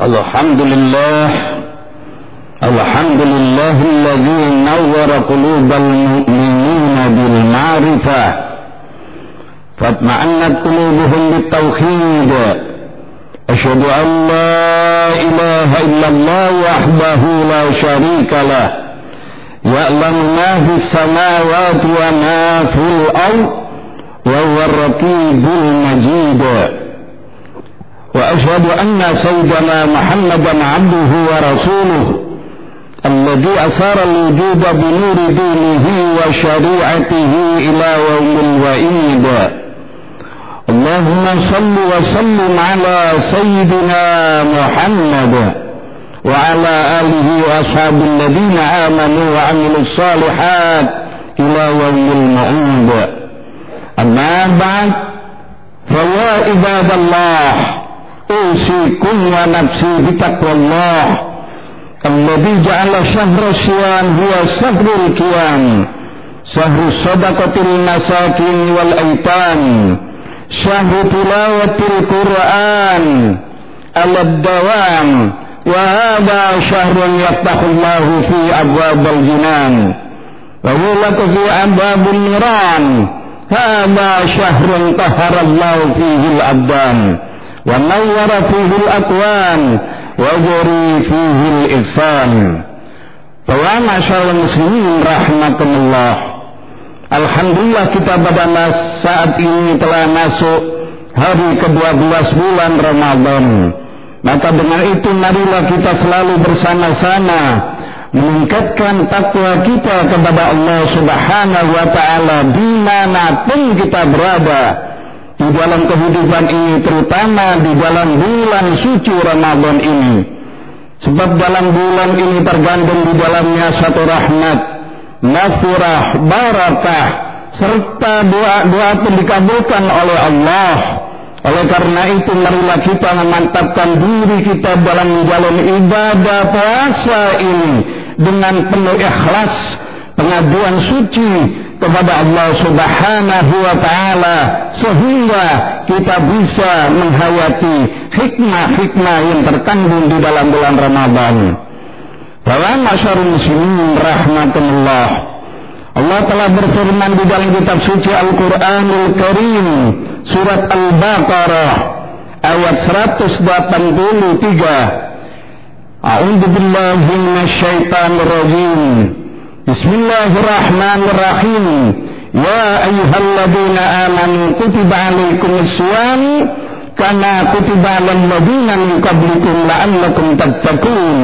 الحمد لله الحمد لله الذي نور قلوب المؤمنين بالمعرفة فاطمأنت قلوبهم بالتوحيد. أشهد أن لا إله إلا الله وحده لا شريك له. يعلم ما في السماوات وما في الأرض وهو الرقيب المجيد. وأشهد أن سيدنا محمدا عبده ورسوله الذي أثار الوجود بنور دينه وشريعته إلى يوم الوعيد. اللهم صل وسلم على سيدنا محمد وعلى آله وأصحاب الذين آمنوا وعملوا الصالحات إلى يوم المعود أما بعد فيا عباد الله أوصيكم ونفسي بتقوى الله الذي جعل شهر الصيام هو شهر القيام شهر الصدقة المساكين والأيتام شهر تلاوة القرآن على الدوام وهذا شهر يفتح الله في أبواب الجنان ويغلق في أبواب النيران هذا شهر طهر الله فيه الأبدان ونور فيه الأكوان وجري فيه الإحسان Wa masyaallah muslimin rahimakumullah Alhamdulillah kita pada saat ini telah masuk hari ke-12 bulan Ramadan Maka dengan itu marilah kita selalu bersama-sama meningkatkan takwa kita kepada Allah Subhanahu wa taala dimanapun kita berada di dalam kehidupan ini terutama di dalam bulan suci Ramadan ini. Sebab dalam bulan ini tergandung di dalamnya satu rahmat nafurah barakah serta doa-doa pun dikabulkan oleh Allah. Oleh karena itu marilah kita memantapkan diri kita dalam jalan ibadah puasa ini dengan penuh ikhlas pengaduan suci kepada Allah Subhanahu wa taala sehingga kita bisa menghayati hikmah-hikmah yang terkandung di dalam bulan Ramadan. Bahwa masyarakat muslimin rahmatullah. Allah telah berfirman di dalam kitab suci Al-Qur'anul Karim surat Al-Baqarah ayat 183. A'udzu billahi minasyaitonir rajim. بسم الله الرحمن الرحيم يا أيها الذين آمنوا كتب عليكم الصيام كما كتب على الذين من قبلكم لعلكم تتقون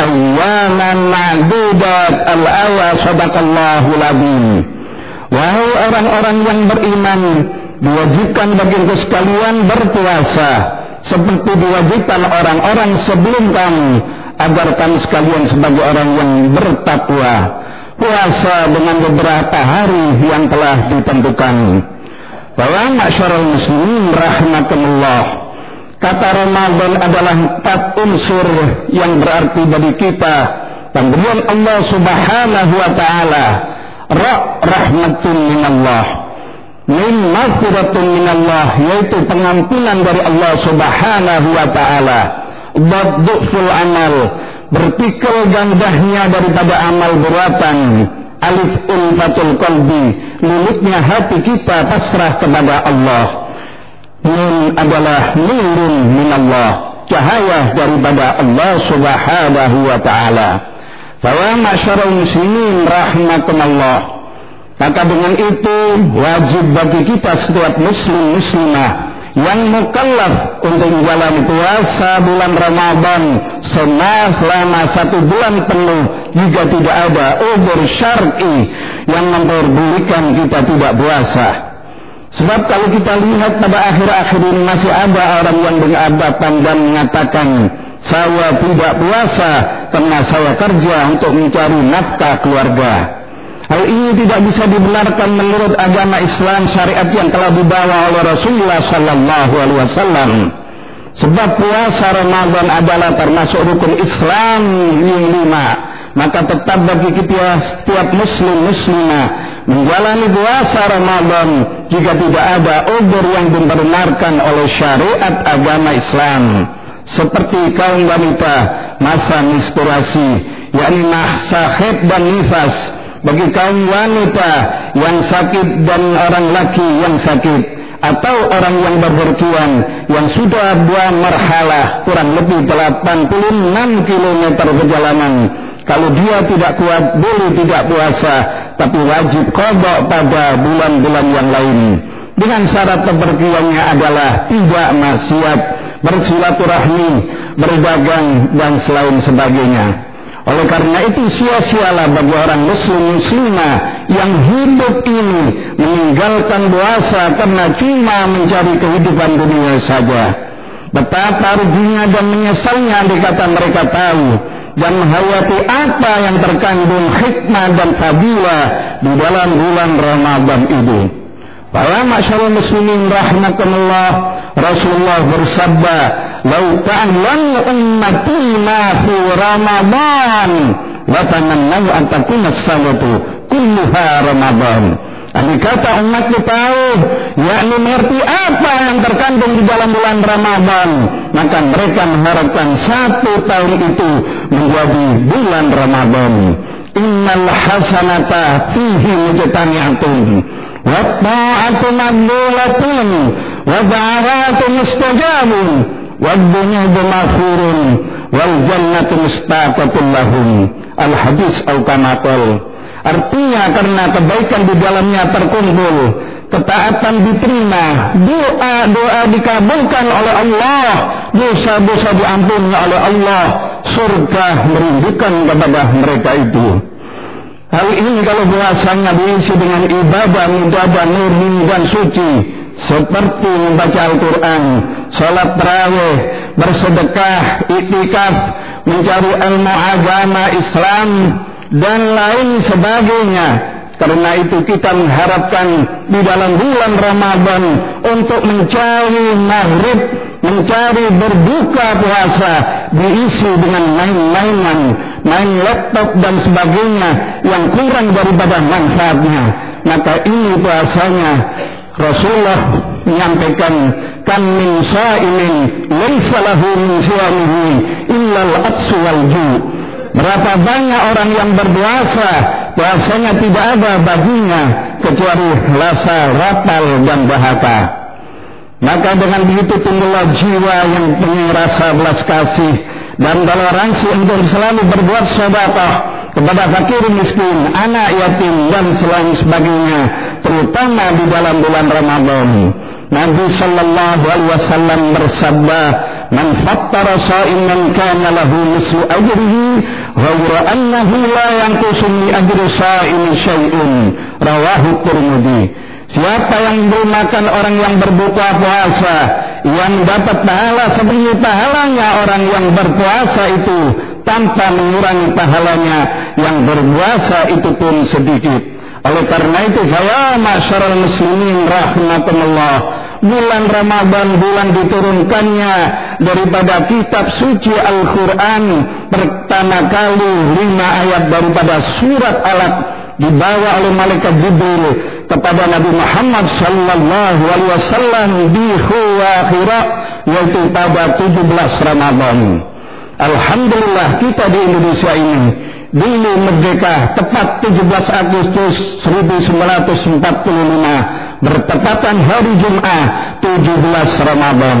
أياما معدودات الأوى صدق الله العظيم Wahai orang-orang yang beriman Diwajibkan bagi sekalian berpuasa Seperti diwajibkan orang-orang sebelum kamu Agar kamu sekalian sebagai orang yang bertakwa Puasa dengan beberapa hari yang telah ditentukan. Bahwa masyarakat muslimin rahmatullah. Kata Ramadan adalah empat unsur yang berarti bagi kita. Pemberian Allah subhanahu wa ta'ala. Ra' rahmatun minallah. Min maghfiratun minallah. Yaitu pengampunan dari Allah subhanahu wa ta'ala. Baddu'ful amal berpikir gandahnya daripada amal beratan alif ulfatul qalbi. Lulutnya hati kita pasrah kepada Allah. Nun adalah nurun minallah. Cahaya daripada Allah subhanahu wa ta'ala. Bahwa masyarakat muslimin rahmatullah maka dengan itu wajib bagi kita setiap muslim muslimah yang mukallaf untuk menjalani puasa bulan Ramadan selama satu bulan penuh jika tidak ada ubur syar'i yang memperbolehkan kita tidak puasa. Sebab kalau kita lihat pada akhir-akhir ini masih ada orang yang beranggapan dan mengatakan saya tidak puasa karena saya kerja untuk mencari nafkah keluarga. Hal ini tidak bisa dibenarkan menurut agama Islam syariat yang telah dibawa oleh Rasulullah sallallahu alaihi wasallam. Sebab puasa Ramadan adalah termasuk rukun Islam yang lima. Maka tetap bagi kita setiap muslim muslimah menjalani puasa Ramadan jika tidak ada udur yang dibenarkan oleh syariat agama Islam. seperti kaum wanita masa menstruasi yakni masa dan nifas bagi kaum wanita yang sakit dan orang laki yang sakit atau orang yang berbertuan yang sudah buang marhalah kurang lebih 86 km perjalanan. Kalau dia tidak kuat boleh tidak puasa tapi wajib kodok pada bulan-bulan yang lain. Dengan syarat kepergiannya adalah tidak maksiat bersilaturahmi berdagang dan selain sebagainya oleh karena itu sia-sialah bagi orang muslim muslimah yang hidup ini meninggalkan puasa karena cuma mencari kehidupan dunia saja. Betapa ruginya dan menyesalnya dikata mereka tahu dan menghayati apa yang terkandung hikmah dan fadilah di dalam bulan Ramadan ini. Para masyarakat muslimin rahmatullah Rasulullah bersabda "Lau ta'lam ummati ma fi Ramadan wa tamannaw an takuna salatu kulluha Ramadan." Ini kata umatku tahu, yakni mengerti apa yang terkandung di dalam bulan Ramadan, maka mereka mengharapkan satu tahun itu menjadi bulan Ramadan. Innal hasanata fihi mujtami'atun wa ta'atu maqbulatun wa da'awatu mustajabun والذنوب مغفور والجنة مستaqatun lahum al hadis al artinya karena kebaikan di dalamnya terkumpul ketaatan diterima doa-doa dikabulkan oleh Allah dosa-dosa diampuni oleh Allah surga merindukan kepada mereka itu Hal ini kalau bahasanya diisi dengan ibadah, ibadah murni dan suci, seperti membaca Al-Quran, salat tarawih, bersedekah, iktikaf, mencari ilmu agama Islam dan lain sebagainya. Karena itu kita mengharapkan di dalam bulan Ramadan untuk mencari maghrib, mencari berbuka puasa diisi dengan main-mainan, main laptop dan sebagainya yang kurang daripada manfaatnya. Maka ini puasanya Rasulullah menyampaikan kan min sa'imin laisa lahu min siyamihi illa al-atsu wal Berapa banyak orang yang berpuasa puasanya tidak ada baginya kecuali rasa rapal dan bahaka. Maka dengan begitu timbullah jiwa yang penuh rasa belas kasih dan toleransi untuk selalu berbuat sedekah kepada fakir miskin, anak yatim dan selain sebagainya, terutama di dalam bulan Ramadan. Nabi sallallahu alaihi wasallam bersabda, "Man fattara sha'iman kana lahu mislu ajrihi, ghayra annahu la yanqusu min ajri sha'imi syai'un." Rawahu Tirmidzi. Siapa yang menggunakan orang yang berbuka puasa yang dapat pahala seperti pahalanya orang yang berpuasa itu tanpa mengurangi pahalanya yang berpuasa itu pun sedikit. Oleh karena itu, saya masyarakat muslimin rahmatullah bulan Ramadan bulan diturunkannya daripada kitab suci Al-Quran pertama kali lima ayat daripada surat Alaq dibawa oleh malaikat Jibril kepada Nabi Muhammad sallallahu alaihi wasallam di Khuwakhira yaitu pada 17 Ramadan. Alhamdulillah kita di Indonesia ini dulu merdeka tepat 17 Agustus 1945 bertepatan hari Jumat 17 Ramadan.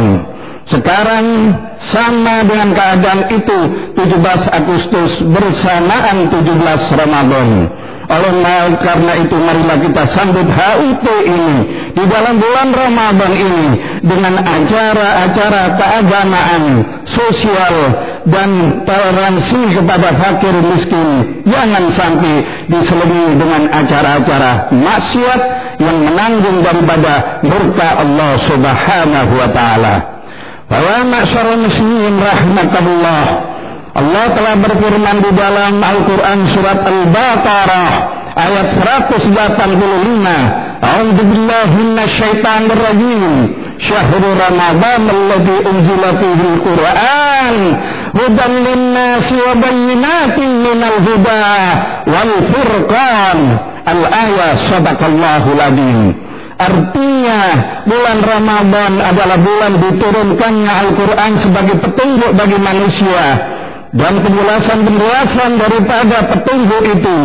Sekarang sama dengan keadaan itu 17 Agustus bersamaan 17 Ramadan. Oleh karena itu marilah kita sambut HUT ini di dalam bulan Ramadan ini dengan acara-acara keagamaan, sosial dan toleransi kepada fakir miskin. Jangan sampai diselingi dengan acara-acara maksiat yang menanggung daripada murka Allah Subhanahu wa taala. Bahwa masyarakat muslimin rahmatullah Allah telah berfirman di dalam Al-Quran surat Al-Baqarah ayat 185 A'udzu billahi minasyaitonir rajim Syahrul Ramadan alladzi unzila fihi al-Qur'an. Hudan lin-nasi wa bayyinatin minal huda wal furqan. Al-ayah sadaqallahu ladin Artinya bulan Ramadan adalah bulan diturunkannya Al-Quran sebagai petunjuk bagi manusia. Dan penjelasan-penjelasan daripada petunjuk itu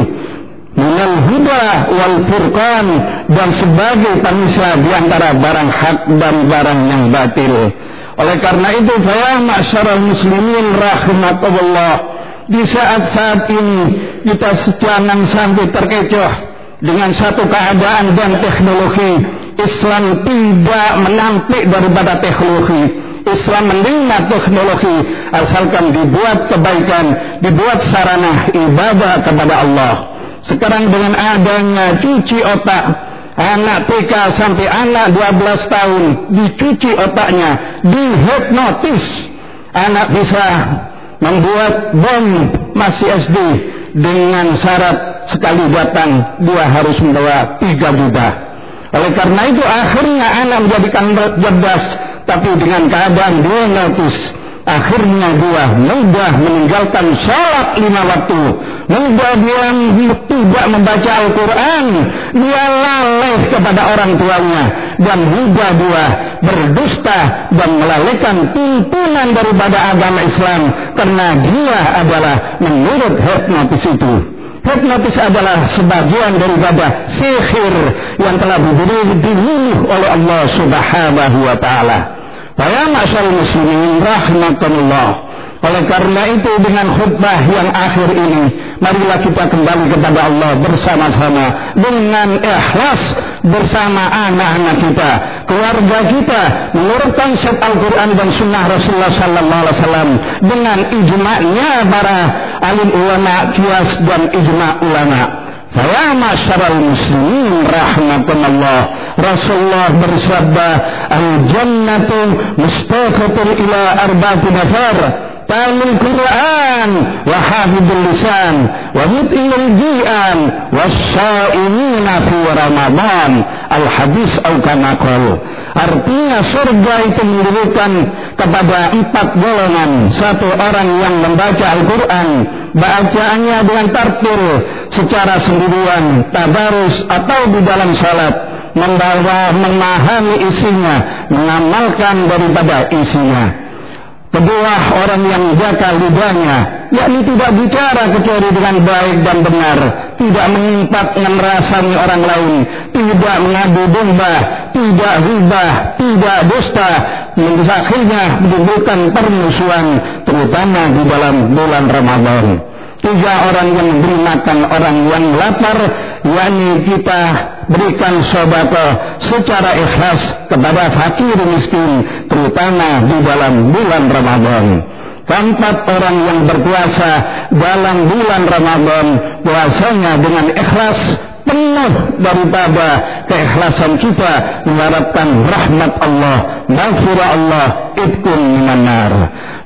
minal huda wal furqan dan sebagai pemisah di antara barang hak dan barang yang batil. Oleh karena itu, saya masyarakat muslimin rahimatullah di saat-saat ini kita jangan sampai terkecoh dengan satu keadaan dan teknologi. Islam tidak menampik daripada teknologi. Islam menerima teknologi asalkan dibuat kebaikan, dibuat sarana ibadah kepada Allah. Sekarang dengan adanya cuci otak, anak TK sampai anak 12 tahun dicuci otaknya, dihipnotis. Anak bisa membuat bom masih SD dengan syarat sekali datang dia harus membawa 3 juta. Oleh karena itu akhirnya anak menjadikan cerdas tapi dengan keadaan dia notis akhirnya dia mudah meninggalkan sholat lima waktu. Mudah dia tidak membaca Al-Quran. Dia lalai kepada orang tuanya. Dan mudah dia berdusta dan melalaikan tuntunan daripada agama Islam. Karena dia adalah menurut hipnotis itu Hipnotis adalah sebagian daripada sihir yang telah diberi dibunuh oleh Allah Subhanahu wa taala. Para masyarakat muslimin rahmatullah. Oleh karena itu dengan khutbah yang akhir ini, marilah kita kembali kepada Allah bersama-sama dengan ikhlas bersama anak-anak kita, keluarga kita, menurut konsep Al-Quran dan Sunnah Rasulullah Sallallahu Alaihi Wasallam dengan ijma'nya para alim ulama kias dan ijma' ulama. Saya masyarakat muslimin rahmatullah. Rasulullah bersabda, "Al-jannatu mustaqatun ila arba'ati nafar." talil Quran wa hafidul lisan wa ji'an wa sa'imina fi Ramadan. Al hadis au artinya surga itu mendirikan kepada empat golongan. Satu orang yang membaca Al-Quran. Bacaannya dengan tartil secara sendirian tabarus atau di dalam salat. Membawa memahami isinya mengamalkan daripada isinya. Kedua orang yang jaga lidahnya, yakni tidak bicara kecuali dengan baik dan benar, tidak mengumpat merasani orang lain, tidak mengadu domba, tidak riba, tidak dusta, akhirnya menimbulkan permusuhan, terutama di dalam bulan Ramadan. Tiga orang yang memberi makan orang yang lapar, yakni kita berikan sobato secara ikhlas kepada fakir miskin terutama di dalam bulan Ramadan. Keempat orang yang berpuasa dalam bulan Ramadan puasanya dengan ikhlas penuh daripada keikhlasan kita mengharapkan rahmat Allah, maghfirah Allah, ibkun minan nar.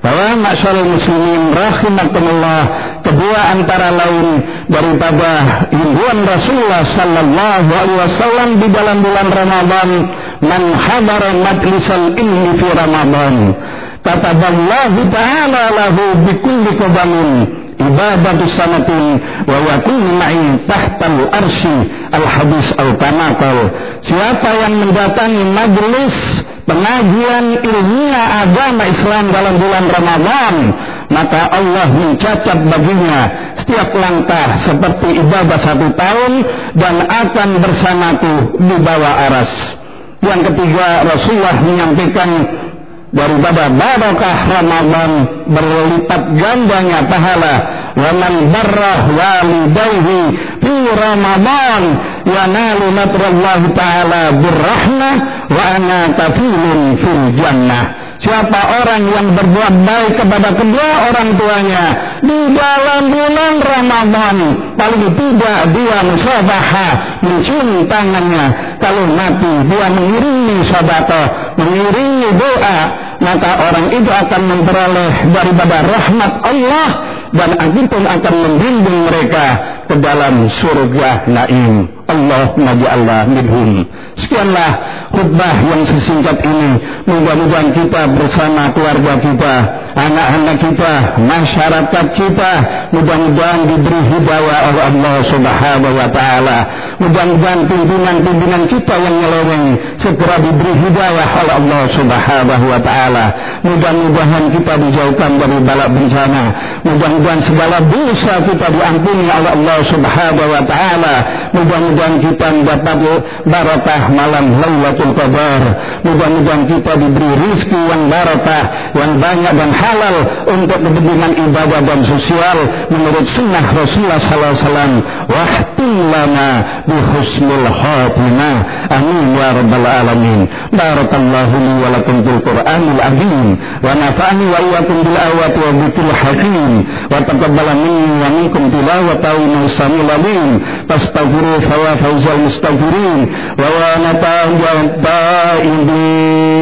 Bahwa masyarakat muslimin rahimakumullah kedua antara lain daripada himbauan Rasulullah sallallahu alaihi wasallam di dalam bulan Ramadan man hadara majlisal ilmi fi Ramadan kataballahu ta'ala lahu bikulli qadamin ibadatu sanatin wa yakunu ma'i tahtal arsy al hadis al kamakal siapa yang mendatangi majelis pengajian ilmiah agama Islam dalam bulan Ramadan maka Allah mencatat baginya setiap langkah seperti ibadah satu tahun dan akan bersamaku di bawah aras. Yang ketiga Rasulullah menyampaikan daripada barakah Ramadan berlipat gandanya pahala wa man barrah walidayhi fi Ramadan yanalu natrallah taala birrahmah wa ana kafilun fil jannah Siapa orang yang berbuat baik kepada kedua orang tuanya di dalam bulan Ramadan, paling tidak dia musabaha, mencium tangannya. Kalau mati dia mengiringi sabato, mengiringi doa, maka orang itu akan memperoleh daripada rahmat Allah dan akhirnya akan membimbing mereka ke dalam surga naim. Allahumma ja'alna minhum. Sekianlah khutbah yang sesingkat ini. Mudah-mudahan kita bersama keluarga kita anak-anak kita masyarakat kita mudah-mudahan diberi hidayah oleh Allah subhanahu wa ta'ala. Mudah-mudahan pimpinan-pimpinan kita yang nyeleweng segera diberi hidayah oleh Allah subhanahu wa ta'ala. Mudah-mudahan kita dijauhkan dari balak bencana. Mudah-mudahan segala dosa kita diampuni oleh Allah subhanahu wa ta'ala. Mudah-mudahan kita mendapat barakah malam Lailatul Qadar. Mudah-mudahan kita diberi rizki yang barakah yang banyak dan halal untuk kepentingan ibadah dan sosial menurut sunnah Rasulullah sallallahu alaihi wasallam. Lana bi husnul khatimah. Amin ya rabbal alamin. Barakallahu li wa lakum fil qur'anil azim. Wa nafa'ani wa iyyakum bil ayati wa dzikril hakim. Wa taqabbala minni wa minkum tilawatahu samil alim وفوز المستغفرين ووانتا التائبين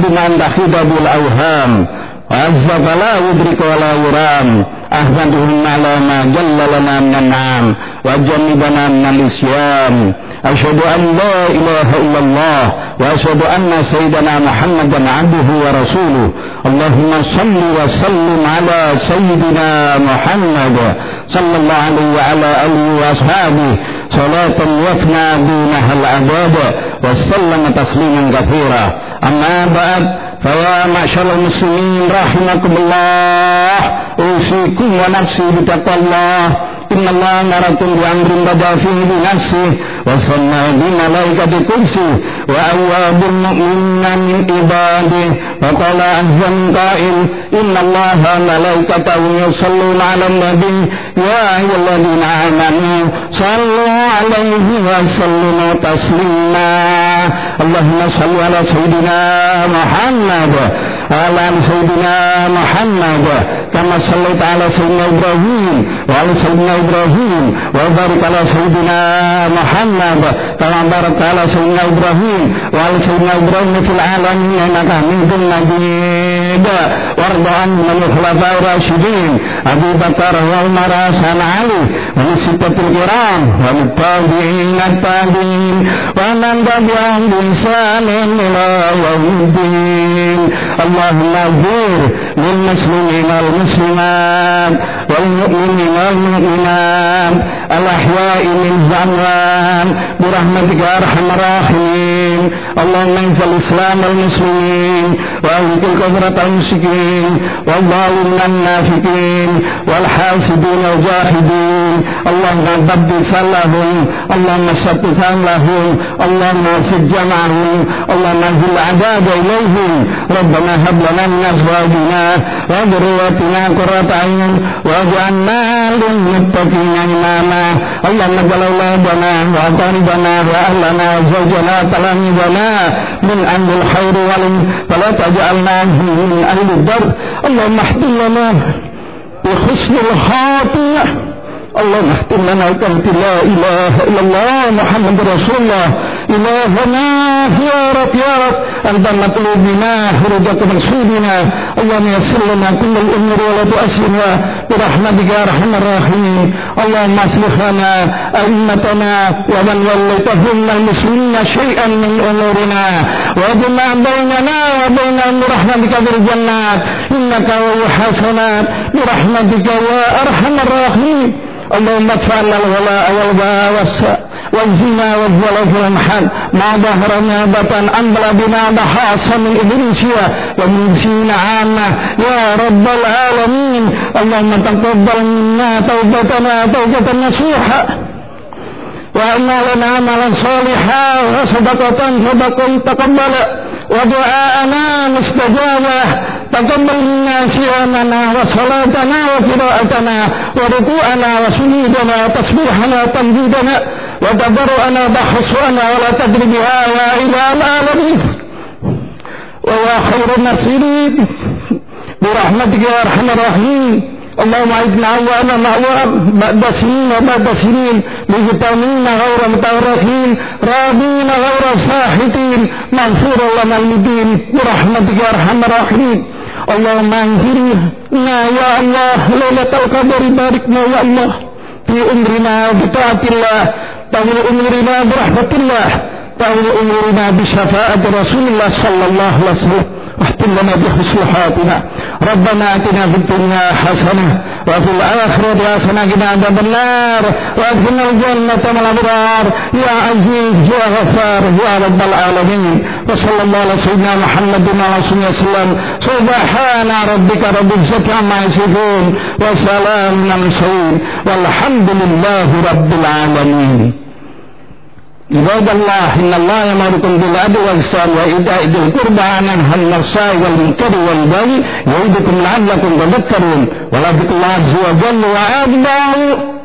dengan Dahidabul awham تخيد بالأوهام وعز فلا يدرك ولا يرام أحمدهم على ما جل لنا من النعم وجنبنا من الإسيان أشهد أن لا إله إلا الله وأشهد أن سيدنا محمدا عبده ورسوله اللهم صل وسلم على سيدنا محمد صلى الله عليه وعلى آله وأصحابه صلاة يفنى دونها العذاب وسلم تسليما كثيرا أما بعد فيا معشر المسلمين رحمكم الله أوصيكم ونفسي بتقوى الله إن الله أمركم بأمر بدا فيه بنفسه وصلى بملائكة قدسه وأواب المؤمنين من عباده وقال عز قائل إن الله ملائكته يصلون على النبي يا أيها الذين آمنوا صلوا عليه وسلموا تسليما اللهم صل على سيدنا محمد وعلى سيدنا محمد كما صليت على سيدنا إبراهيم وعلى سيدنا إبراهيم وبارك على سيدنا محمد كما باركت على سيدنا إبراهيم وعلى سيدنا إبراهيم في العالمين إنك حميد مجيد وارض عن من الخلفاء الراشدين أبي بكر وعمر حسن علي ومن ستة الكرام والتابعين التابعين ومن تبعهم بإحسان إلى يوم الدين اللهم اغفر للمسلمين والمسلمات والمؤمنين والمؤمنات الأحياء من الأموات برحمتك يا أرحم الراحمين اللهم انزل الإسلام والمسلمين وأهلك الكفرة المشركين والظالمين النافقين والحاسدين والجاحدين اللهم بدل لهم اللهم ثبت لهم اللهم وفق جمعهم اللهم انزل العذاب إليهم ربنا هب لنا من أزواجنا وذرياتنا قرة أعين واجعلنا للمتقين إماما اللهم اجعل أولادنا وأقاربنا وأهلنا وزوجنا تلاميذنا من أهل الخير ولا تجعلنا من أهل الدر اللهم احفظ لنا بحسن الخاطئة اللهم اختم لنا بكلمة لا إله إلا الله محمد رسول الله. إلهنا يا رب يا رب. أنت مطلوب بنا فرجة منصوبنا اللهم يسر لنا كل الأمور ولا تؤسرها برحمتك يا أرحم الراحمين. اللهم أصلح لنا أئمتنا ومن وليتهم المسلمين شيئا من أمورنا. وأجمع بيننا وبينهم برحمتك في الجنات. إنك وحسنات برحمتك يا أرحم الراحمين. اللهم ادفع عنا الغلاء والباء والزنا والزلف والمحن. ما ظهر ما بطن. أنبل بما بحاص من إبريسيا ومن سين عامة. يا رب العالمين. اللهم تقبل منا توبتنا توبة نصوحة. وأعمالنا عملا صالحا وصدقة تقبل ودعاءنا مستجابة. تقبل منا صيامنا وصلاتنا وقراءتنا وركوعنا وسجودنا وتسبيحنا وتمجيدنا. وتبرؤنا بحصنا ولا تدري بها يا إله العالمين ويا خير الناصرين برحمتك يا أرحم الراحمين. اللهم اعدنا عوانا عوام بعد سنين وبعد سنين مجتمعين غير متورطين راضين غير ساحتين مغفور لنا المدين برحمتك يا أرحم الراحمين. اللهم انزلنا يا الله ليلة القدر باركنا يا الله في أمرنا بطاعة الله طول أمرنا برحمة الله طول أمرنا بشفاعة رسول الله صلى الله عليه وسلم. واختم لنا بحسن حياتنا. ربنا اتنا في الدنيا حسنه وفي الاخره حسنه قنا عذاب النار وادخلنا الجنه مع الابرار يا عزيز يا غفار يا رب العالمين وصلى الله على سيدنا محمد وعلى اله وسلم سبحان ربك رب العزه عما يصفون وسلام على المرسلين والحمد لله رب العالمين عباد الله إن الله يأمركم بالعدل والإحسان وإيتاء ذي القربى عن الفحشاء والمنكر والبغي يعظكم لعلكم تذكرون. ولذكر الله عز وجل وأكبر.